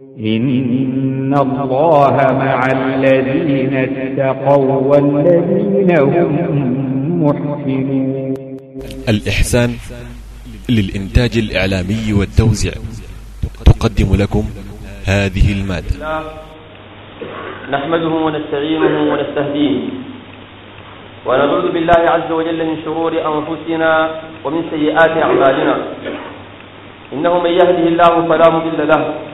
إن الله مع الذين اتقوا والذين هم محسنون الإحسان للإنتاج الإعلامي والتوزيع تقدم لكم هذه المادة. نحمده ونستعينه ونستهديه ونعوذ بالله عز وجل من شرور أنفسنا ومن سيئات أعمالنا. إنه من يهده الله فلا مضل له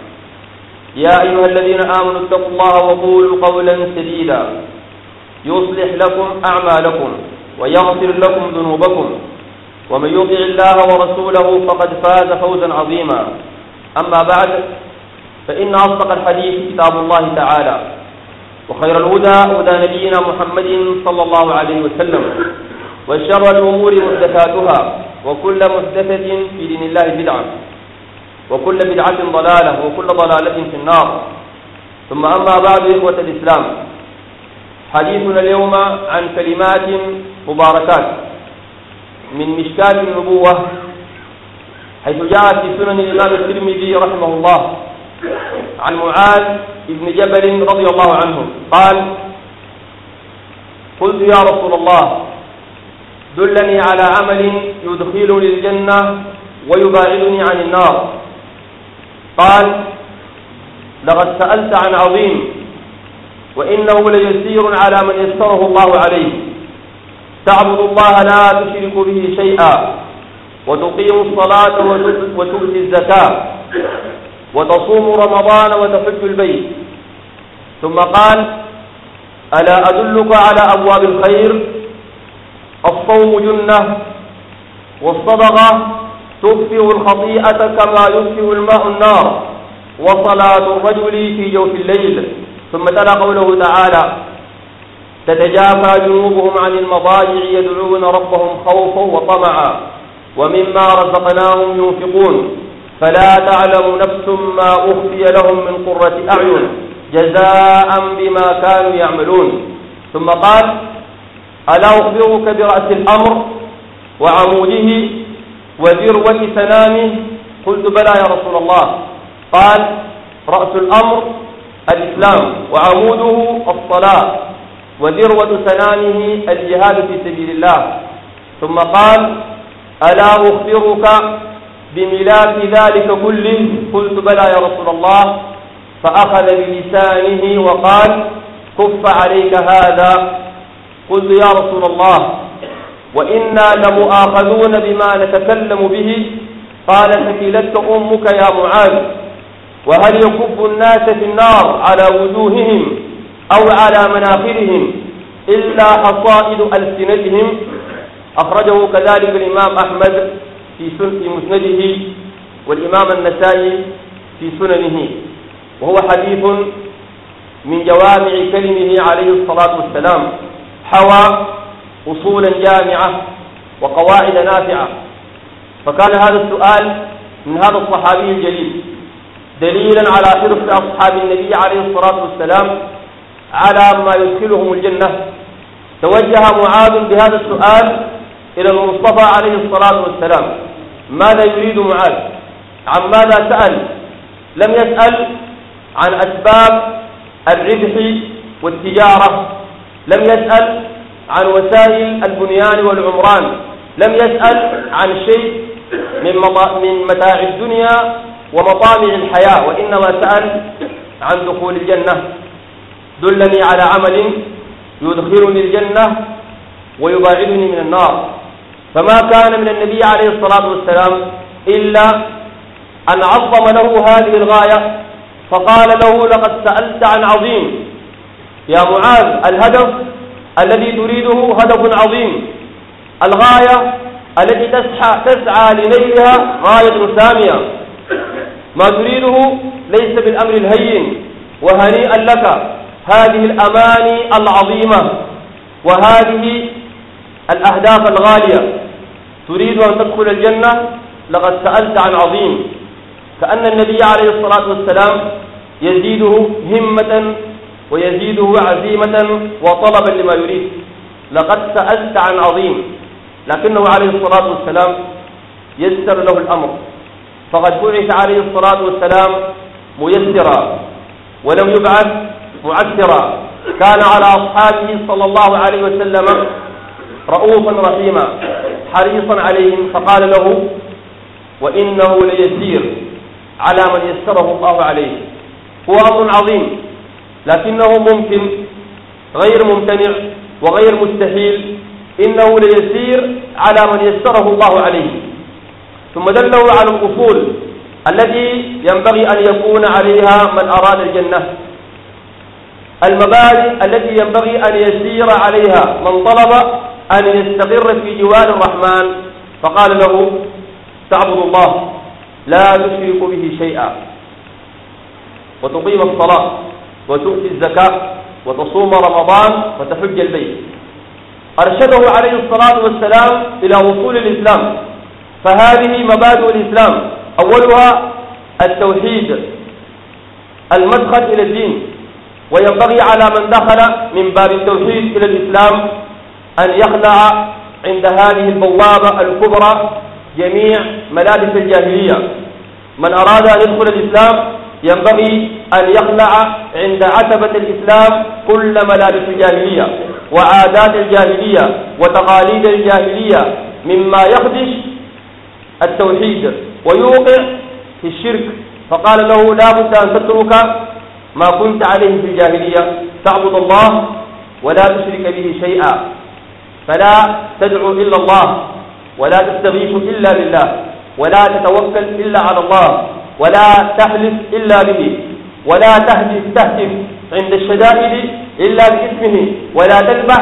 يا أيها الذين آمنوا اتقوا الله وقولوا قولا سديدا. يصلح لكم أعمالكم ويغفر لكم ذنوبكم. ومن يطع الله ورسوله فقد فاز فوزا عظيما. أما بعد فإن أصدق الحديث كتاب الله تعالى وخير الهدى هدى نبينا محمد صلى الله عليه وسلم وشر الأمور محدثاتها وكل محدثة في دين الله بدعة. وكل بدعة ضلالة وكل ضلالة في النار. ثم أما بعد إخوة الإسلام حديثنا اليوم عن كلمات مباركات من مشكات النبوة حيث جاء في سنن الإمام الترمذي رحمه الله عن معاذ بن جبل رضي الله عنه قال قلت يا رسول الله دلني على عمل يدخلني الجنة ويباعدني عن النار. قال لقد سألت عن عظيم وإنه ليسير على من يسره الله عليه. تعبد الله لا تشرك به شيئا وتقيم الصلاة وتؤتي الزكاة وتصوم رمضان وتحج البيت. ثم قال ألا أدلك على أبواب الخير؟ الصوم جنة والصدقة تكفئ الخطيئة كما يكفئ الماء النار وصلاة الرجل في جوف الليل. ثم تلا قوله تعالى تتجافى جنوبهم عن المضاجع يدعون ربهم خوفا وطمعا ومما رزقناهم ينفقون. فلا تعلم نفس ما أخفي لهم من قرة أعين جزاء بما كانوا يعملون. ثم قال ألا أخبرك برأس الأمر وعموده وذروة سنامه قلت بلى يا رسول الله. قال رأس الأمر الإسلام وعموده الصلاة. وذروة سنامه الجهاد في سبيل الله. ثم قال ألا أخبرك بملاك ذلك كله قلت بلى يا رسول الله. فأخذ بلسانه وقال كف عليك هذا. قلت يا رسول الله. وإنا لمؤاخذون بما نتكلم به. قال ثكلتك أمك يا معاذ وهل يكب الناس في النار على وجوههم أو على مناخرهم إلا حصائد ألسنتهم؟ أخرجه كذلك الإمام أحمد في مسنده والإمام النسائي في سننه. وهو حديث من جوامع كلمه عليه الصلاة والسلام. حوى أصولا جامعة وقواعد نافعة. فكان هذا السؤال من هذا الصحابي الجليل دليلا على حرص أصحاب النبي عليه الصلاة والسلام على ما يدخلهم الجنة. توجه معاذ بهذا السؤال إلى المصطفى عليه الصلاة والسلام. ماذا يريد معاذ؟ عن ماذا سأل؟ لم يسأل عن أسباب الربح والتجارة. لم يسأل عن وسائل البنيان والعمران. لم يسأل عن شيء من من متاع الدنيا ومطامع الحياة وإنما سأل عن دخول الجنة. دلني على عمل يدخلني الجنة ويباعدني من النار. فما كان من النبي عليه الصلاة والسلام إلا أن عظم له هذه الغاية فقال له لقد سألت عن عظيم. يا معاذ الهدف الذي تريده هدف عظيم. الغاية التي تسعى, تسعى لنيلها غاية سامية ما تريده ليس بالأمر الهين وهنيئا لك. هذه الأماني العظيمة وهذه الأهداف الغالية. تريد أن تدخل الجنة؟ لقد سألت عن عظيم. كأن النبي عليه الصلاة والسلام يزيده همة ويزيده عزيمة وطلبا لما يريد. لقد سألت عن عظيم لكنه عليه الصلاة والسلام يسر له الأمر. فقد بعث عليه الصلاة والسلام ميسرا ولم يبعث معسرا. كان على أصحابه صلى الله عليه وسلم رؤوفا رحيما حريصا عليهم. فقال له وإنه ليسير على من يسره الله عليه. هو أمر عظيم. لكنه ممكن غير ممتنع وغير مستحيل إنه ليسير على من يسره الله عليه. ثم دله على الأصول التي ينبغي أن يكون عليها من أراد الجنة. المبادئ التي ينبغي أن يسير عليها من طلب أن يستقر في جوار الرحمن. فقال له تعبد الله لا تشرك به شيئا. وتقيم الصلاة. وتؤتي الزكاة وتصوم رمضان وتحج البيت. أرشده عليه الصلاة والسلام إلى وصول الإسلام. فهذه مبادئ الإسلام. أولها التوحيد المدخل إلى الدين. وينبغي على من دخل من باب التوحيد إلى الإسلام أن يخلع عند هذه البوابة الكبرى جميع ملابس الجاهلية. من أراد أن يدخل الإسلام ينبغي أن يخلع عند عتبة الإسلام كل ملابس الجاهلية وعادات الجاهلية وتقاليد الجاهلية مما يخدش التوحيد ويوقع في الشرك. فقال له لا بد أن تترك ما كنت عليه في الجاهلية. تعبد الله ولا تشرك به شيئا. فلا تدعو إلا الله ولا تستغيث إلا بالله ولا تتوكل إلا على الله. ولا تحلف إلا به ولا تهتف تهتف عند الشدائد إلا باسمه ولا تذبح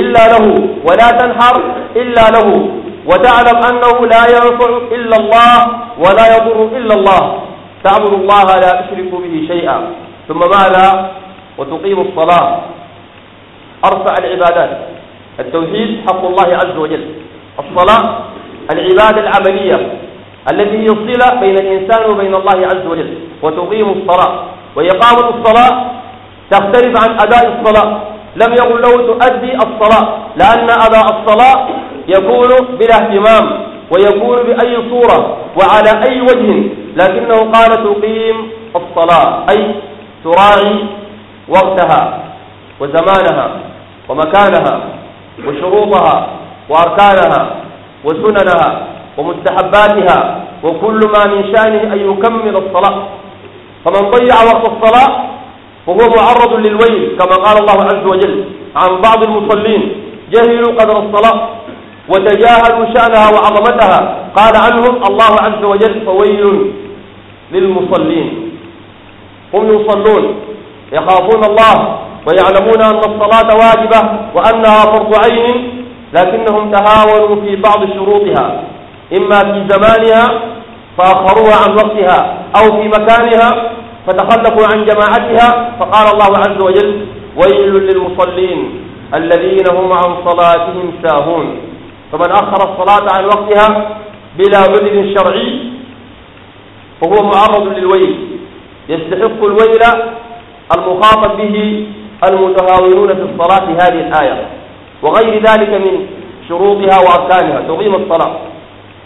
إلا له ولا تنحر إلا له وتعلم أنه لا ينفع إلا الله ولا يضر إلا الله. تعبد الله لا تشرك به شيئا. ثم ماذا؟ وتقيم الصلاة. أرفع العبادات. التوحيد حق الله عز وجل. الصلاة العبادة العملية. التي هي الصلة بين الإنسان وبين الله عز وجل وتقيم الصلاة. وإقامة الصلاة تختلف عن أداء الصلاة. لم يقل له تؤدي الصلاة لأن أداء الصلاة يكون بلا اهتمام ويكون بأي صورة وعلى أي وجه. لكنه قال تقيم الصلاة أي تراعي وقتها وزمانها ومكانها وشروطها وأركانها وسننها. ومستحباتها وكل ما من شأنه أن يكمل الصلاة. فمن ضيع وقت الصلاة فهو معرض للويل كما قال الله عز وجل عن بعض المصلين جهلوا قدر الصلاة وتجاهلوا شأنها وعظمتها. قال عنهم الله عز وجل فويل للمصلين. هم يصلون يخافون الله ويعلمون أن الصلاة واجبة وأنها فرض عين لكنهم تهاونوا في بعض شروطها. إما في زمانها فأخروها عن وقتها أو في مكانها فتخلفوا عن جماعتها فقال الله عز وجل ويل للمصلين الذين هم عن صلاتهم ساهون. فمن أخر الصلاة عن وقتها بلا عذر شرعي فهو معرض للويل. يستحق الويل المخاطب به المتهاونون في الصلاة هذه الآية وغير ذلك من شروطها وأركانها تقيم الصلاة.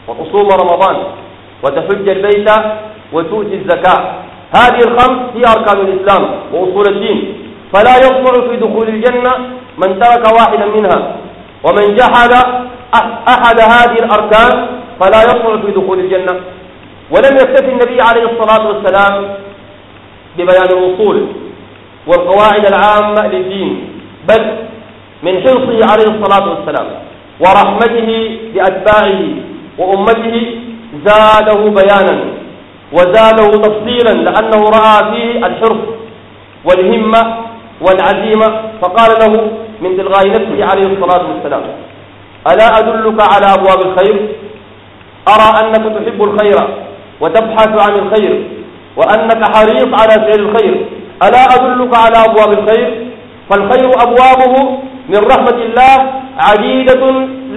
وتصوم رمضان وتحج البيت وتؤتي الزكاة. هذه الخمس هي أركان الإسلام وأصول الدين. فلا يطمع في دخول الجنة من ترك واحدا منها. ومن جحد أحد هذه الأركان فلا يطمع في دخول الجنة. ولم يكتفي النبي عليه الصلاة والسلام ببيان الوصول والقواعد العامة للدين بل من حرصه عليه الصلاة والسلام ورحمته بأتباعه وأمته زاده بيانا وزاده تفصيلا لأنه رأى فيه الحرص والهمة والعزيمة فقال له من تلغاء نفسه عليه الصلاة والسلام ألا أدلك على أبواب الخير؟ أرى أنك تحب الخير وتبحث عن الخير وأنك حريص على فعل الخير ألا أدلك على أبواب الخير؟ فالخير أبوابه من رحمة الله عديدة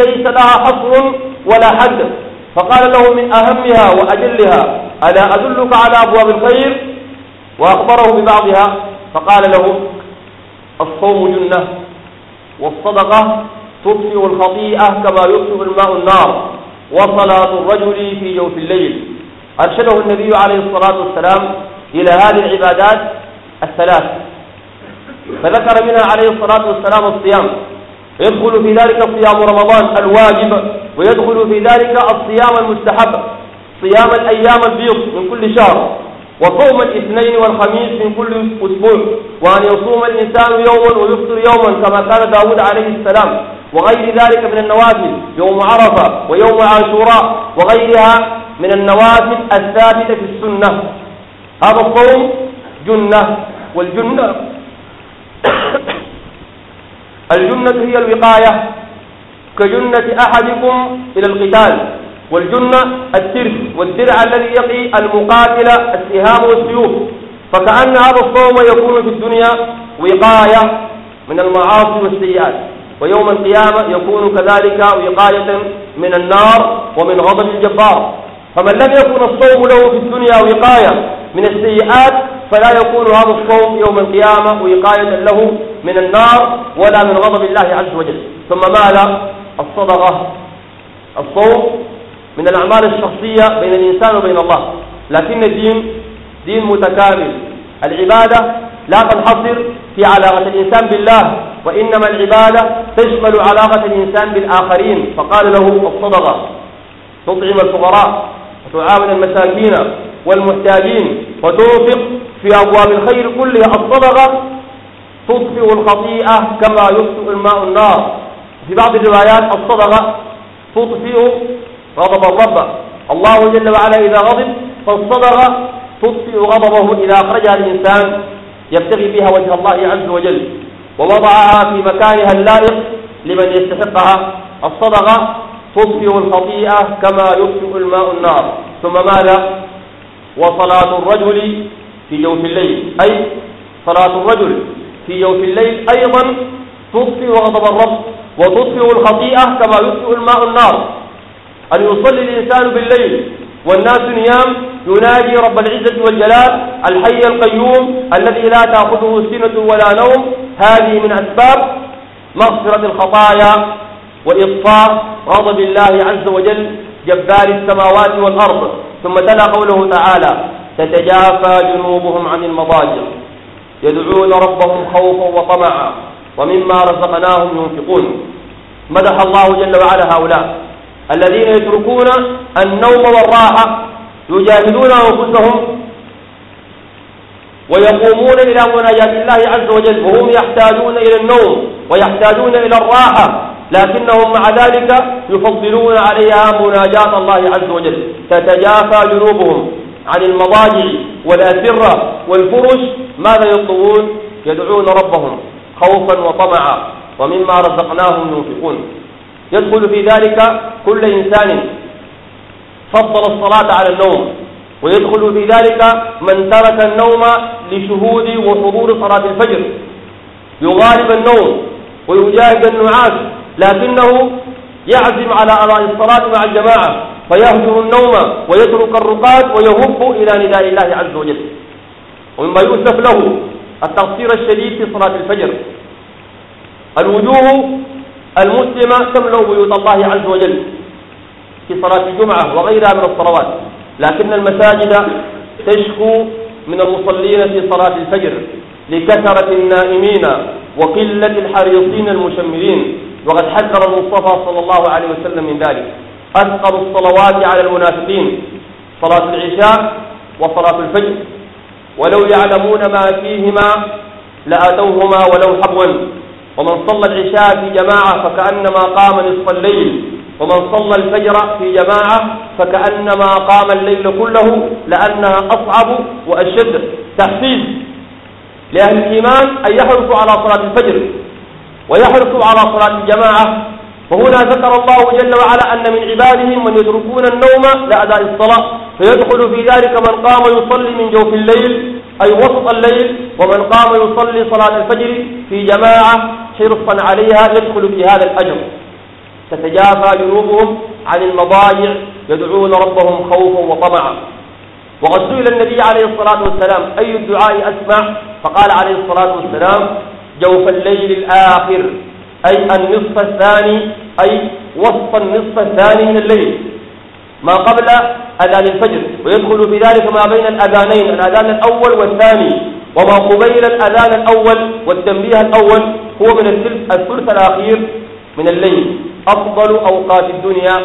ليس لها حصر ولا حد. فقال له من أهمها وأجلها ألا أدلك على أبواب الخير؟ وأخبره ببعضها فقال له الصوم جنة والصدقة تطفئ الخطيئة كما يطفئ الماء النار وصلاة الرجل في جوف الليل. أرشده النبي عليه الصلاة والسلام إلى هذه العبادات الثلاث. فذكر منها عليه الصلاة والسلام الصيام. يدخل في ذلك صيام رمضان الواجب. ويدخل في ذلك الصيام المستحب صيام الأيام البيض من كل شهر وصوم الاثنين والخميس من كل أسبوع وأن يصوم الإنسان يوما ويفطر يوما كما كان داود عليه السلام وغير ذلك من النوافل يوم عرفة ويوم عاشوراء وغيرها من النوافل الثابتة في السنة. هذا الصوم جنة والجنة الجنة هي الوقاية. كجنة أحدكم إلى القتال والجنة الترس والدرع الذي يقي المقاتل السهام والسيوف. فكأن هذا الصوم يكون في الدنيا وقاية من المعاصي والسيئات ويوم القيامة يكون كذلك وقاية من النار ومن غضب الجبار. فمن لم يكن الصوم له في الدنيا وقاية من السيئات فلا يكون هذا الصوم يوم القيامة وقاية له من النار ولا من غضب الله عز وجل. ثم ماذا؟ الصدقة الصوم من الأعمال الشخصية بين الإنسان وبين الله. لكن الدين دين متكامل. العبادة لا تنحصر في علاقة الإنسان بالله وإنما العبادة تشمل علاقة الإنسان بالآخرين. فقال له الصدقة. تطعم الفقراء وتعاون المساكين والمحتاجين وتنفق في أبواب الخير كلها. الصدقة تطفئ الخطيئة كما يطفئ الماء النار. في بعض الروايات الصدقة تطفئ غضب الرب. الله جل وعلا إذا غضب فالصدقة تطفئ غضبه إذا أخرجها الإنسان يبتغي بها وجه الله عز وجل. ووضعها في مكانها اللائق لمن يستحقها. الصدقة تطفئ الخطيئة كما يطفئ الماء النار. ثم ماذا؟ وصلاة الرجل في جوف الليل. أي صلاة الرجل في جوف الليل أيضا تطفئ غضب الرب. وتطفئ الخطيئة كما يطفئ الماء النار. أن يصلي الإنسان بالليل والناس نيام ينادي رب العزة والجلال الحي القيوم الذي لا تأخذه سنة ولا نوم. هذه من أسباب مغفرة الخطايا وإطفاء غضب الله عز وجل جبار السماوات والأرض. ثم تلا قوله تعالى تتجافى جنوبهم عن المضاجع يدعون ربهم خوفا وطمعا. ومما رزقناهم ينفقون. مدح الله جل وعلا هؤلاء الذين يتركون النوم والراحة يجاهدون أنفسهم ويقومون إلى مناجاة الله عز وجل وهم يحتاجون إلى النوم ويحتاجون إلى الراحة لكنهم مع ذلك يفضلون عليها مناجاة الله عز وجل. تتجافى جنوبهم عن المضاجع والأسرة والفرش ماذا يطلبون؟ يدعون ربهم. خوفا وطمعا ومما رزقناهم ينفقون. يدخل في ذلك كل إنسان. فضل الصلاة على النوم. ويدخل في ذلك من ترك النوم لشهود وحضور صلاة الفجر. يغالب النوم ويجاهد النعاس لكنه يعزم على أداء الصلاة مع الجماعة. فيهجر النوم ويترك الرقاد ويهب إلى نداء الله عز وجل. ومما يؤسف له التقصير الشديد في صلاة الفجر. الوجوه المسلمة تملأ بيوت الله عز وجل في صلاة الجمعة وغيرها من الصلوات لكن المساجد تشكو من المصلين في صلاة الفجر لكثرة النائمين وقلة الحريصين المشمرين وقد حذر المصطفى صلى الله عليه وسلم من ذلك. أثقل الصلوات على المنافقين صلاة العشاء وصلاة الفجر. ولو يعلمون ما فيهما لأتوهما ولو حبوا. ومن صلى العشاء في جماعة فكأنما قام نصف الليل. ومن صلى الفجر في جماعة فكأنما قام الليل كله لأنها أصعب وأشد تحفيز لأهل الإيمان أن يحرصوا على صلاة الفجر ويحرصوا على صلاة الجماعة وهنا ذكر الله جل وعلا أن من عبادهم من يتركون النوم لأداء الصلاة فيدخل في ذلك من قام يصلي من جوف الليل أي وسط الليل ومن قام يصلي صلاة الفجر في جماعة حرصا عليها يدخل في هذا الأجر. تتجافى جنوبهم عن المضاجع يدعون ربهم خوفا وطمعا. وقد سئل النبي عليه الصلاة والسلام أي الدعاء أسمع؟ فقال عليه الصلاة والسلام جوف الليل الآخر. أي النصف الثاني أي وسط النصف الثاني من الليل. ما قبل أذان الفجر. ويدخل في ذلك ما بين الأذانين الأذان الأول والثاني. وما قبيل الأذان الأول والتنبيه الأول هو من الثلث, الأخير من الليل. أفضل أوقات الدنيا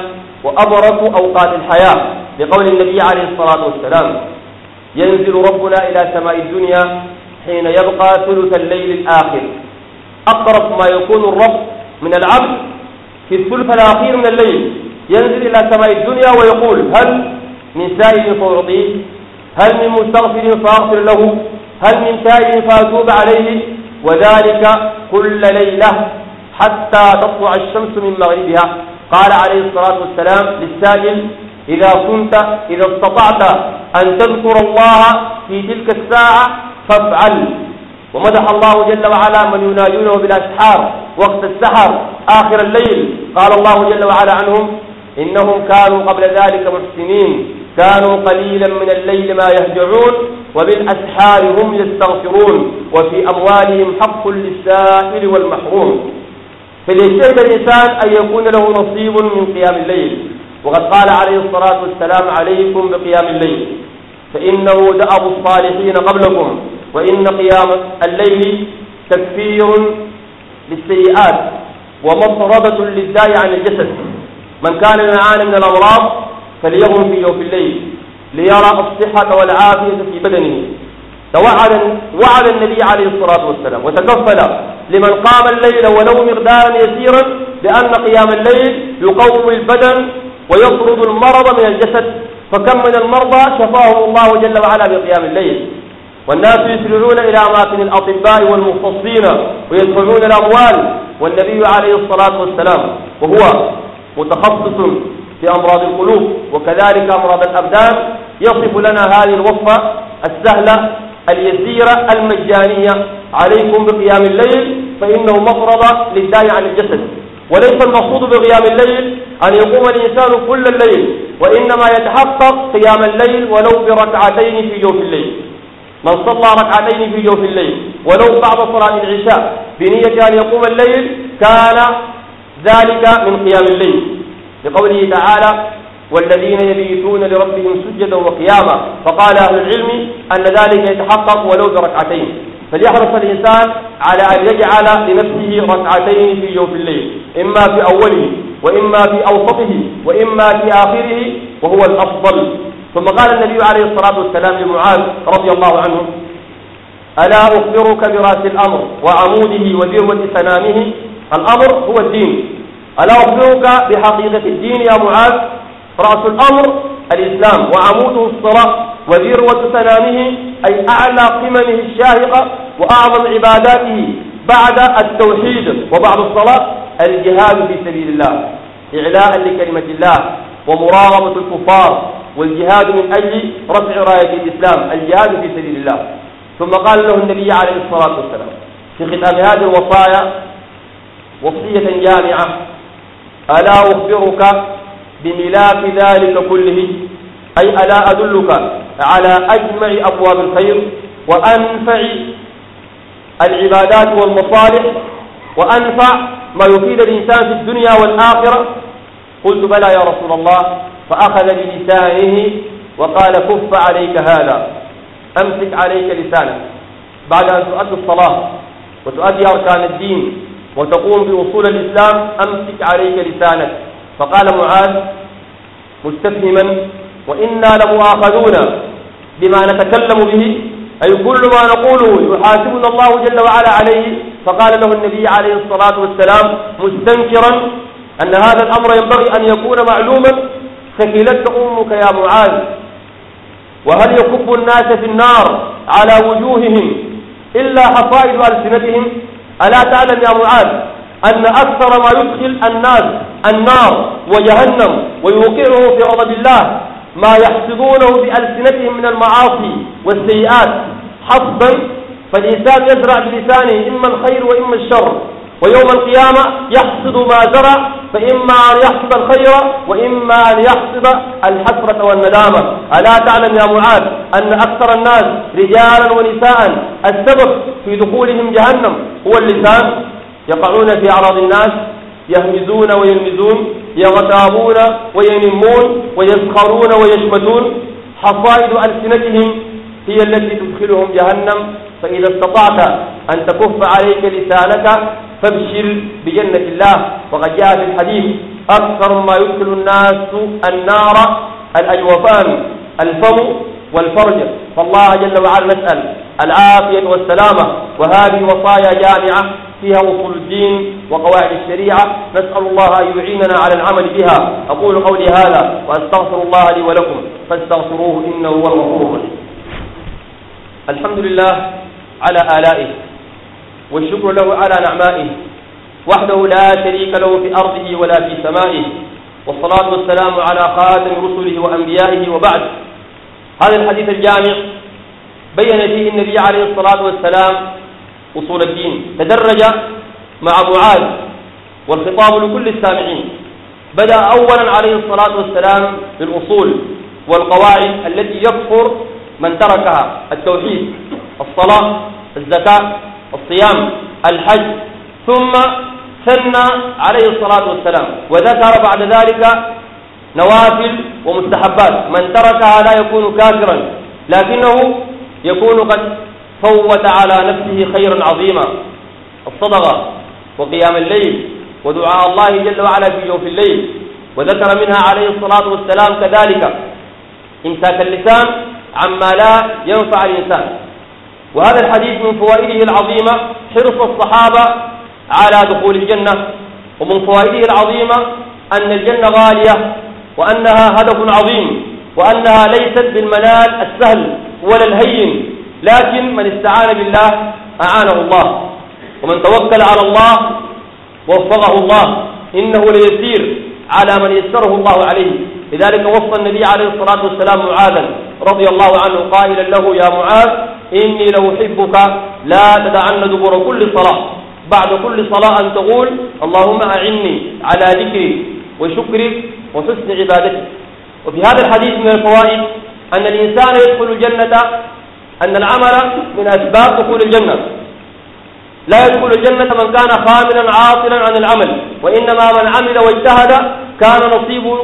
وأبرك أوقات الحياة. لقول النبي عليه الصلاة والسلام ينزل ربنا إلى سماء الدنيا حين يبقى ثلث الليل الآخر. أقرب ما يكون الرب من العبد في الثلث الأخير من الليل ينزل إلى سماء الدنيا ويقول هل من سائل فأعطيه؟ هل من مستغفر فأغفر له؟ هل من تائب فأتوب عليه؟ وذلك كل ليلة حتى تطلع الشمس من مغربها. قال عليه الصلاة والسلام للسائل إذا كنت إذا استطعت أن تذكر الله في تلك الساعة فافعل. ومدح الله جل وعلا من يناجونه بالأسحار وقت السحر آخر الليل. قال الله جل وعلا عنهم إنهم كانوا قبل ذلك محسنين. كانوا قليلا من الليل ما يهجعون وبالأسحار هم يستغفرون وفي أموالهم حق للسائل والمحروم. فليجتهد الإنسان أن يكون له نصيب من قيام الليل. وقد قال عليه الصلاة والسلام عليكم بقيام الليل. فإنه دأب الصالحين قبلكم. وإن قيام الليل تكفير للسيئات ومطردة للداء عن الجسد. من كان يعاني من الأمراض فليغم في جوف الليل ليرى الصحة والعافية في بدنه. توعد وعد النبي عليه الصلاة والسلام وتكفل لمن قام الليل ولو مقدارا يسيرا بأن قيام الليل يقوم البدن ويطرد المرض من الجسد. فكم من المرضى شفاهم الله جل وعلا بقيام الليل. والناس يسرعون إلى أماكن الأطباء والمختصين ويدفعون الأموال والنبي عليه الصلاة والسلام وهو متخصص في أمراض القلوب وكذلك أمراض الأبدان يصف لنا هذه الوصفة السهلة اليسيرة المجانية عليكم بقيام الليل فإنه مفرضة للداء عن الجسد. وليس المقصود بقيام الليل أن يقوم الإنسان كل الليل وإنما يتحقق قيام الليل ولو بركعتين في جوف الليل. من صلى ركعتين في جوف الليل ولو بعد صلاة العشاء بنية أن يقوم الليل كان ذلك من قيام الليل. لقوله تعالى والذين يبيتون لربهم سجدا وقياما فقال أهل العلم أن ذلك يتحقق ولو بركعتين. فليحرص الإنسان على أن يجعل لنفسه ركعتين في جوف الليل إما في أوله وإما في أوسطه وإما في آخره وهو الأفضل. ثم قال النبي عليه الصلاة والسلام لمعاذ رضي الله عنه ألا أخبرك برأس الأمر وعموده وذروة سنامه؟ الأمر هو الدين. ألا أخبرك بحقيقة الدين يا معاذ؟ رأس الأمر الإسلام وعموده الصلاة وذروة سنامه أي أعلى قممه الشاهقة وأعظم عباداته بعد التوحيد وبعد الصلاة الجهاد في سبيل الله إعلاء لكلمة الله ومراغمة الكفار والجهاد من أجل رفع راية الإسلام الجهاد في سبيل الله. ثم قال له النبي عليه الصلاة والسلام في ختام هذه الوصايا وصية جامعة ألا أخبرك بملاك ذلك كله؟ أي ألا أدلك على أجمع أبواب الخير وأنفع العبادات والمصالح وأنفع ما يفيد الإنسان في الدنيا والآخرة؟ قلت بلى يا رسول الله فأخذ بلسانه وقال كف عليك هذا أمسك عليك لسانك. بعد أن تؤدي الصلاة وتؤدي أركان الدين وتقوم بوصول الإسلام أمسك عليك لسانك. فقال معاذ مستفهما وإنا لمؤاخذون بما نتكلم به أي كل ما نقوله يحاسبنا الله جل وعلا عليه. فقال له النبي عليه الصلاة والسلام مستنكرا أن هذا الأمر ينبغي أن يكون معلوما ثكلتك أمك يا معاذ. وهل يكب الناس في النار على وجوههم إلا حصائد ألسنتهم؟ ألا تعلم يا معاذ أن أكثر ما يدخل الناس النار وجهنم ويوقعه في غضب الله ما يحصدونه بألسنتهم من المعاصي والسيئات؟ حصبا فالإنسان يزرع بلسانه إما الخير وإما الشر ويوم القيامة يحصد ما زرع فإما أن يحصد الخير وإما أن يحصد الحسرة والندامة. ألا تعلم يا معاذ أن أكثر الناس رجالا ونساء السبب في دخولهم جهنم هو اللسان. يقعون في أعراض الناس يهمزون ويلمزون يغتابون وينمون ويسخرون ويشمتون حصائد ألسنتهم هي التي تدخلهم جهنم. فإذا استطعت أن تكف عليك لسانك فابشر بجنة الله. وقد جاء في الحديث أكثر ما يدخل الناس النار الأجوفان الفم والفرج. فالله جل وعلا نسأل العافية والسلامة. وهذه وصايا جامعة فيها أصول الدين وقواعد الشريعة. نسأل الله أن يعيننا على العمل بها. أقول قولي هذا وأستغفر الله لي ولكم. فاستغفروه إنه هو الغفور الحمد لله على آلائه والشكر له على نعمائه وحده لا شريك له في أرضه ولا في سمائه والصلاة والسلام على خاتم رسله وأنبيائه وبعد. هذا الحديث الجامع بين فيه النبي عليه الصلاة والسلام أصول الدين تدرج مع معاذ والخطاب لكل السامعين. بدأ أولا عليه الصلاة والسلام بالأصول والقواعد التي يكفر من تركها التوحيد. الصلاة الزكاة الصيام الحج ثم ثنى عليه الصلاة والسلام. وذكر بعد ذلك نوافل ومستحبات. من تركها لا يكون كافرا لكنه يكون قد فوت على نفسه خيرا عظيما. الصدقة وقيام الليل ودعاء الله جل وعلا في جوف الليل. وذكر منها عليه الصلاة والسلام كذلك إمساك اللسان عما لا ينفع الإنسان. وهذا الحديث من فوائده العظيمة حرص الصحابة على دخول الجنة ومن فوائده العظيمة أن الجنة غالية وأنها هدف عظيم وأنها ليست بالمنال السهل ولا الهين لكن من استعان بالله أعانه الله ومن توكل على الله وفقه الله إنه ليسير على من يسره الله عليه. لذلك وصى النبي عليه الصلاة والسلام معاذا رضي الله عنه قائلا له يا معاذ إني لأحبك لا تدعن دبر كل صلاة. بعد كل صلاة أن تقول اللهم أعني على ذكري وشكري وحسن عبادتي. وفي هذا الحديث من الفوائد أن الإنسان يدخل الجنة أن العمل من أسباب دخول الجنة. لا يدخل الجنة من كان خاملا عاطلا عن العمل وإنما من عمل واجتهد كان نصيبه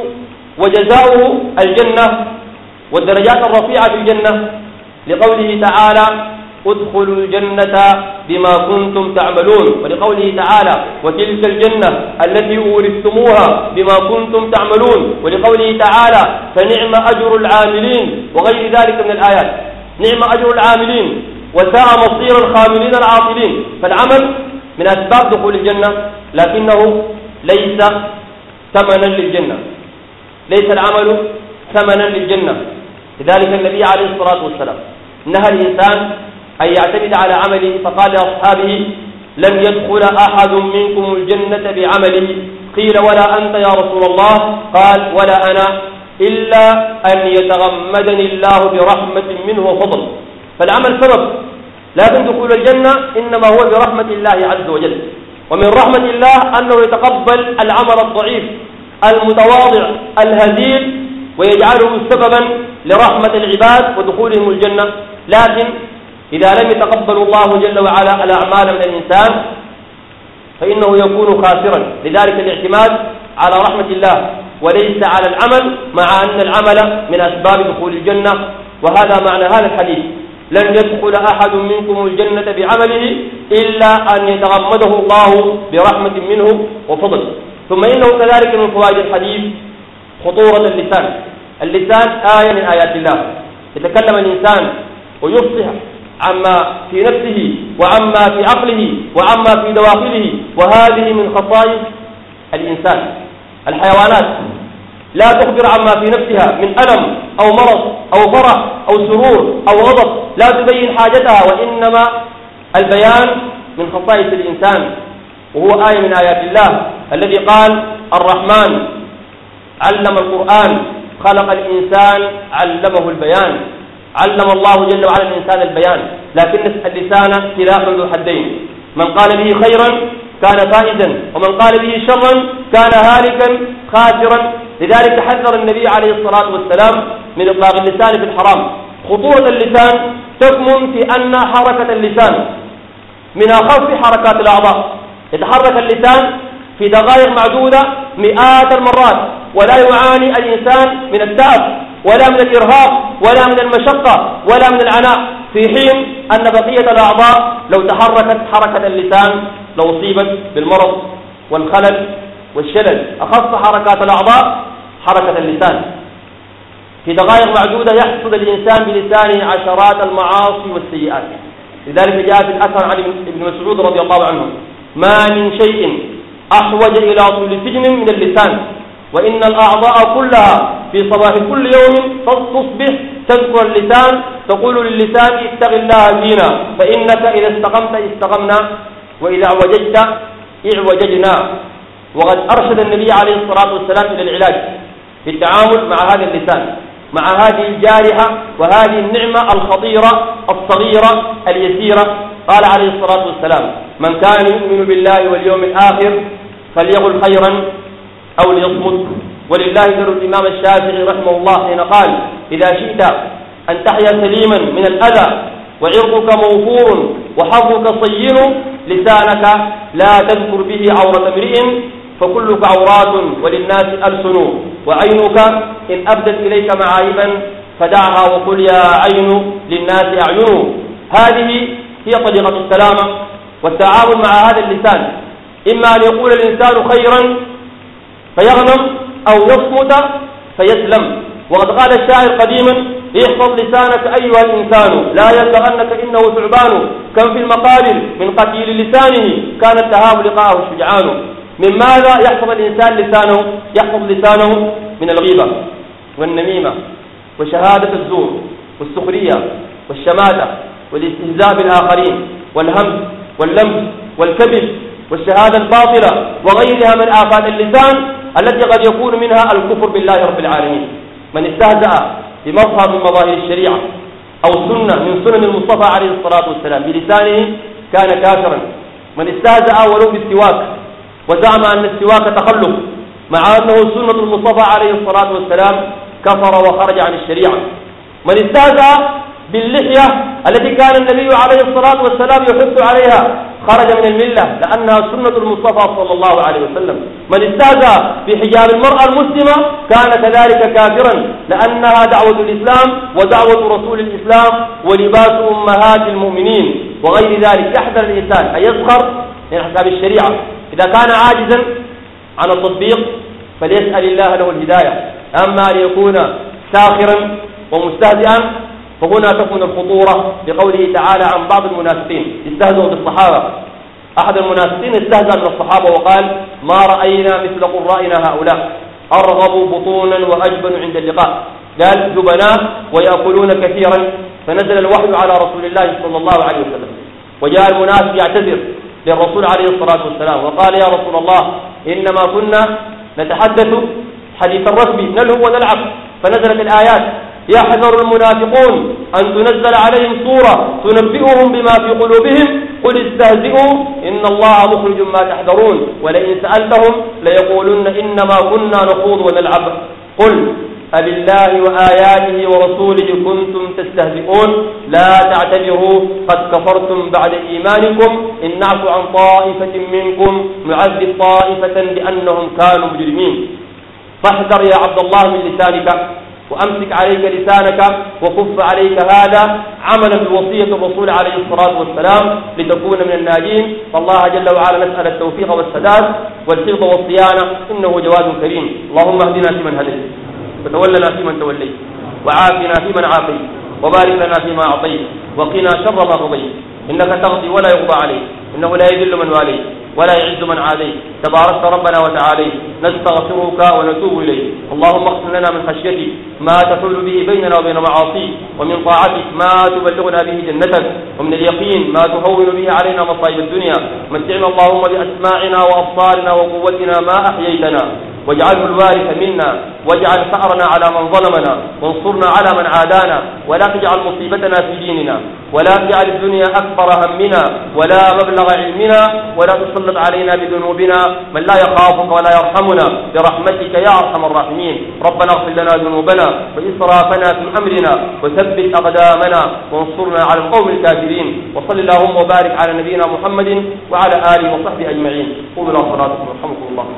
وجزاؤه الجنة والدرجات الرفيعة في الجنة. لقوله تعالى ادخلوا الجنة بما كنتم تعملون. ولقوله تعالى وتلك الجنة التي أورثتموها بما كنتم تعملون. ولقوله تعالى فنعم أجر العاملين. وغير ذلك من الآيات. نعم أجر العاملين. وساء مصير الخاملين العاطلين فالعمل من أسباب دخول الجنة لكنه ليس ثمنا للجنة. ليس العمل ثمنا للجنة. لذلك النبي عليه الصلاة والسلام نهى الإنسان أن يعتمد على عمله فقال لأصحابه لن يدخل أحد منكم الجنة بعمله. قيل ولا أنت يا رسول الله؟ قال ولا أنا إلا أن يتغمدني الله برحمة منه وفضل. فالعمل سبب لكن دخول الجنة إنما هو برحمة الله عز وجل. ومن رحمة الله أنه يتقبل العمل الضعيف المتواضع الهزيل ويجعله سببا لرحمة العباد ودخولهم الجنة. لكن إذا لم يتقبل الله جل وعلا الأعمال من الإنسان فإنه يكون خاسرا. لذلك الاعتماد على رحمة الله وليس على العمل مع أن العمل من أسباب دخول الجنة. وهذا معنى هذا الحديث. لن يدخل أحد منكم الجنة بعمله إلا أن يتغمده الله برحمة منه وفضل. ثم إنه كذلك من فوائد الحديث خطورة اللسان. اللسان آية من آيات الله. يتكلم الإنسان ويفصح عما في نفسه وعما في عقله وعما في دواخله. وهذه من خصائص الإنسان. الحيوانات. لا تخبر عما في نفسها من ألم أو مرض أو فرح أو سرور أو غضب لا تبين حاجتها وإنما البيان من خصائص الإنسان. وهو آية من آيات الله الذي قال الرحمن علم القرآن خلق الإنسان علمه البيان. علم الله جل وعلا الإنسان البيان لكن اللسان سلاح ذو حدين. من قال به خيرا كان فائزا ومن قال به شرا كان هالكا خاسرا. لذلك حذر النبي عليه الصلاة والسلام من إطلاق اللسان في الحرام. خطورة اللسان تكمن في أن حركة اللسان من أخف حركات الأعضاء. يتحرك اللسان في دقائق معدودة مئات المرات ولا يعاني الإنسان من التعب. ولا من الإرهاق ولا من المشقة ولا من العناء في حين أن بقية الأعضاء لو تحركت حركة اللسان لأصيبت بالمرض والخلل والشلل. أخص حركات الأعضاء حركة اللسان. في دقائق معدودة يحصد الإنسان بلسانه عشرات المعاصي والسيئات. لذلك جاء في الأثر عن ابن مسعود رضي الله عنه. ما من شيء أحوج إلى طول سجن من اللسان وإن الأعضاء كلها في صباح كل يوم تصبح تذكر اللسان تقول للسان اتق الله فينا فإنك إذا استقمت استقمنا وإذا اعوججت اعوججنا. وقد أرشد النبي عليه الصلاة والسلام إلى العلاج في التعامل مع هذا اللسان مع هذه الجارحة وهذه النعمة الخطيرة الصغيرة اليسيرة. قال عليه الصلاة والسلام من كان يؤمن بالله واليوم الآخر فليقل خيرا أو ليصمت. ولله ذر الإمام الشافعي رحمه الله حين قال إذا شئت أن تحيا سليما من الأذى وعرضك موفور وحظك صين لسانك لا تذكر به عورة امرئ فكلك عورات وللناس ألسن وعينك إن أبدت إليك معايبا فدعها وقل يا عين للناس أعين. هذه هي طريقة السلامة والتعامل مع هذا اللسان. إما أن يقول الإنسان خيرا فيغنم أو يصمت فيسلم. وقد قال الشاعر قديما احفظ لسانك أيها الإنسان لا يلغنك إنه ثعبان. كم في المقابل من قتيل لسانه كان التهاب لقاءه شجعان. من ماذا يحفظ الإنسان لسانه؟ يحفظ لسانه من الغيبة والنميمة وشهادة الزور والسخرية والشماتة والاستهزاء بالآخرين والهم واللمس والكذب والشهادة الباطلة وغيرها من آفات اللسان. التي قد يكون منها الكفر بالله رب العالمين. من استهزأ بمظهر من مظاهر الشريعة أو سنة من سنن المصطفى عليه الصلاة والسلام بلسانه كان كافرا. من استهزأ ولو بالسواك وزعم أن السواك تخلف مع أنه سنة المصطفى عليه الصلاة والسلام كفر وخرج عن الشريعة. من استهزأ باللحية التي كان النبي عليه الصلاة والسلام يحث عليها خرج من الملة لأنها سنة المصطفى صلى الله عليه وسلم. من استهزأ بحجاب المرأة المسلمة كان كذلك كافرا لأنها دعوة الإسلام ودعوة رسول الإسلام ولباس أمهات المؤمنين وغير ذلك. يحذر الإنسان أن يسخر من حساب الشريعة. إذا كان عاجزا عن التطبيق فليسأل الله له الهداية. أما أن يكون ساخرا ومستهزئا فهنا تكمن الخطورة بقوله تعالى عن بعض المنافقين. استهزئوا بالصحابة. أحد المنافقين استهزأ من الصحابة وقال ما رأينا مثل قرائنا هؤلاء. أرغب بطونا وأجبن عند اللقاء. قال جبناء ويأكلون كثيرا. فنزل الوحي على رسول الله صلى الله عليه وسلم. وجاء المنافق يعتذر للرسول عليه الصلاة والسلام وقال يا رسول الله إنما كنا نتحدث حديث الرسم نلهو ونلعب. فنزلت الآيات. يحذر المنافقون أن تنزل عليهم صورة تنبئهم بما في قلوبهم قل استهزئوا إن الله مخرج ما تحذرون ولئن سألتهم ليقولن إنما كنا نخوض ونلعب قل أبالله وآياته ورسوله كنتم تستهزئون لا تعتذروا قد كفرتم بعد إيمانكم إن نعفو عن طائفة منكم نعذب طائفة بأنهم كانوا مجرمين فاحذر يا عبد الله من لسانك وأمسك عليك لسانك وكف عليك هذا عملا بوصية الرسول عليه الصلاة والسلام لتكون من الناجين. فالله جل وعلا نسأل التوفيق والسداد والحفظ والصيانة. إنه جواد كريم. اللهم اهدنا فيمن هديت. وتولنا فيمن توليت. وعافنا فيمن عافيت. وبارك لنا فيما أعطيت. وقنا شر ما قضيت. إنك تغضي ولا يقضى عليك. إنه لا يذل من واليت. ولا يعز من عاديت تباركت ربنا وتعاليت نستغفرك ونتوب إليك. اللهم اغفر لنا من خشيتك ما تحول به بيننا وبين معاصيك. ومن طاعتك ما تبلغنا به جنتك. ومن اليقين ما تهون به علينا مصائب الدنيا. متعنا اللهم بأسماعنا وأبصارنا وقوتنا ما أحييتنا. واجعله الوارث منا واجعل ثأرنا على من ظلمنا وانصرنا على من عادانا ولا تجعل مصيبتنا في ديننا ولا تجعل الدنيا أكبر همنا ولا مبلغ علمنا ولا تسلط علينا بذنوبنا من لا يخافك ولا يرحمنا برحمتك يا أرحم الراحمين. ربنا اغفر لنا ذنوبنا وإسرافنا في أمرنا وثبت أقدامنا وانصرنا على القوم الكافرين وصل اللهم وبارك على نبينا محمد وعلى آله وصحبه أجمعين. قوموا إلى صلاتكم رحمكم الله.